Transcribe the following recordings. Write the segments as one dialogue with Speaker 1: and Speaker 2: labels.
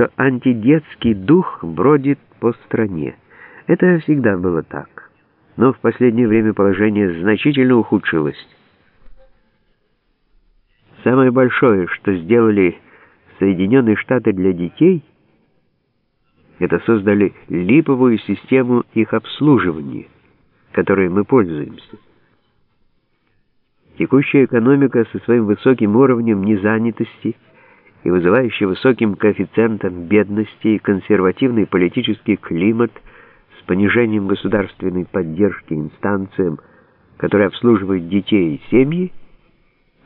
Speaker 1: что антидетский дух бродит по стране. Это всегда было так. Но в последнее время положение значительно ухудшилось. Самое большое, что сделали Соединенные Штаты для детей, это создали липовую систему их обслуживания, которой мы пользуемся. Текущая экономика со своим высоким уровнем незанятости и вызывающая высоким коэффициентом бедности и консервативный политический климат с понижением государственной поддержки инстанциям, которые обслуживают детей и семьи,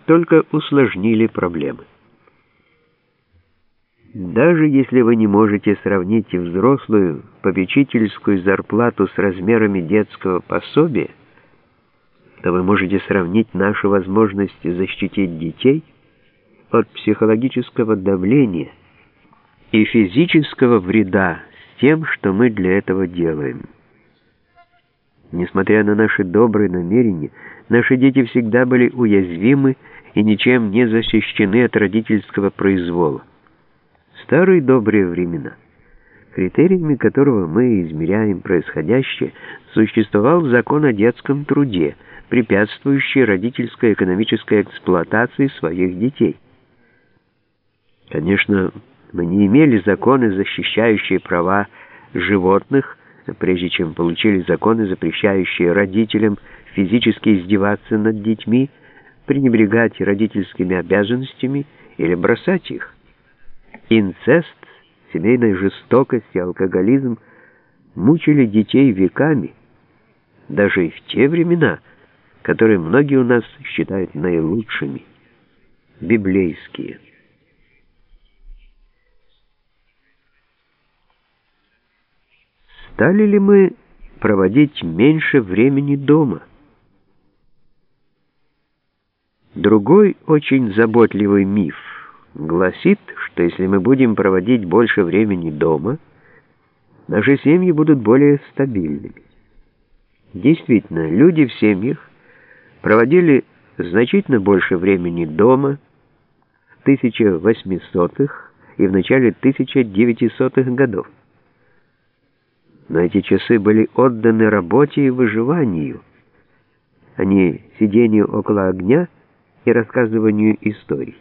Speaker 1: только усложнили проблемы. Даже если вы не можете сравнить взрослую попечительскую зарплату с размерами детского пособия, то вы можете сравнить наши возможности защитить детей от психологического давления и физического вреда с тем, что мы для этого делаем. Несмотря на наши добрые намерения, наши дети всегда были уязвимы и ничем не защищены от родительского произвола. Старые добрые времена, критериями которого мы измеряем происходящее, существовал закон о детском труде, препятствующий родительской экономической эксплуатации своих детей. Конечно, мы не имели законы, защищающие права животных, прежде чем получили законы, запрещающие родителям физически издеваться над детьми, пренебрегать родительскими обязанностями или бросать их. Инцест, семейная жестокость и алкоголизм мучили детей веками, даже и в те времена, которые многие у нас считают наилучшими, библейские. Стали ли мы проводить меньше времени дома? Другой очень заботливый миф гласит, что если мы будем проводить больше времени дома, наши семьи будут более стабильными. Действительно, люди в семьях проводили значительно больше времени дома в 1800-х и в начале 1900-х годов. Но эти часы были отданы работе и выживанию, а не сидению около огня и рассказыванию историй.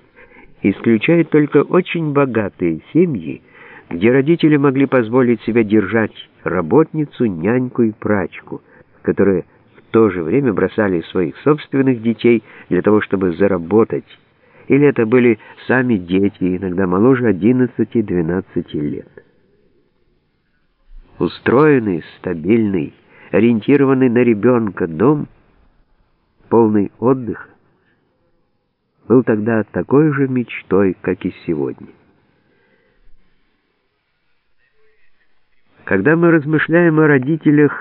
Speaker 1: Исключают только очень богатые семьи, где родители могли позволить себе держать работницу, няньку и прачку, которые в то же время бросали своих собственных детей для того, чтобы заработать, или это были сами дети, иногда моложе 11-12 лет. Устроенный, стабильный, ориентированный на ребенка дом, полный отдыха, был тогда такой же мечтой, как и сегодня. Когда мы размышляем о родителях,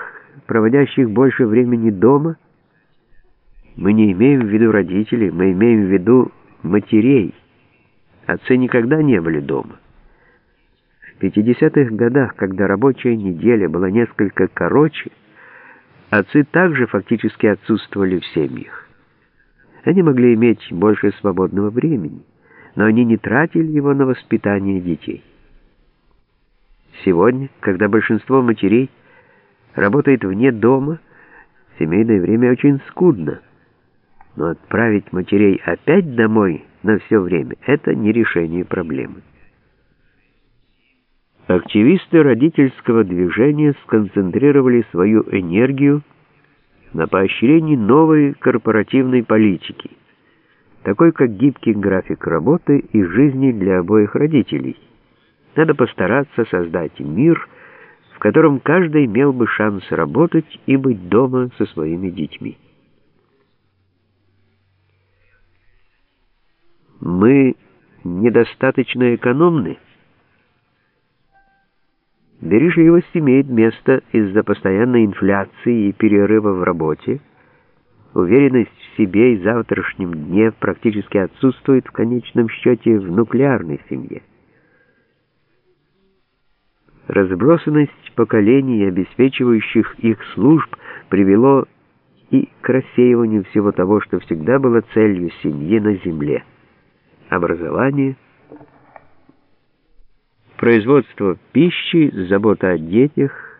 Speaker 1: проводящих больше времени дома, мы не имеем в виду родителей, мы имеем в виду матерей. Отцы никогда не были дома. В 50-х годах, когда рабочая неделя была несколько короче, отцы также фактически отсутствовали в семьях. Они могли иметь больше свободного времени, но они не тратили его на воспитание детей. Сегодня, когда большинство матерей работает вне дома, семейное время очень скудно. Но отправить матерей опять домой на все время — это не решение проблемы. Активисты родительского движения сконцентрировали свою энергию на поощрении новой корпоративной политики, такой как гибкий график работы и жизни для обоих родителей. Надо постараться создать мир, в котором каждый имел бы шанс работать и быть дома со своими детьми. Мы недостаточно экономны, Бережливость имеет место из-за постоянной инфляции и перерыва в работе. Уверенность в себе и завтрашнем дне практически отсутствует в конечном счете в нуклеарной семье. Разбросанность поколений, обеспечивающих их служб, привело и к рассеиванию всего того, что всегда было целью семьи на земле. Образование – производство пищи, забота о детях,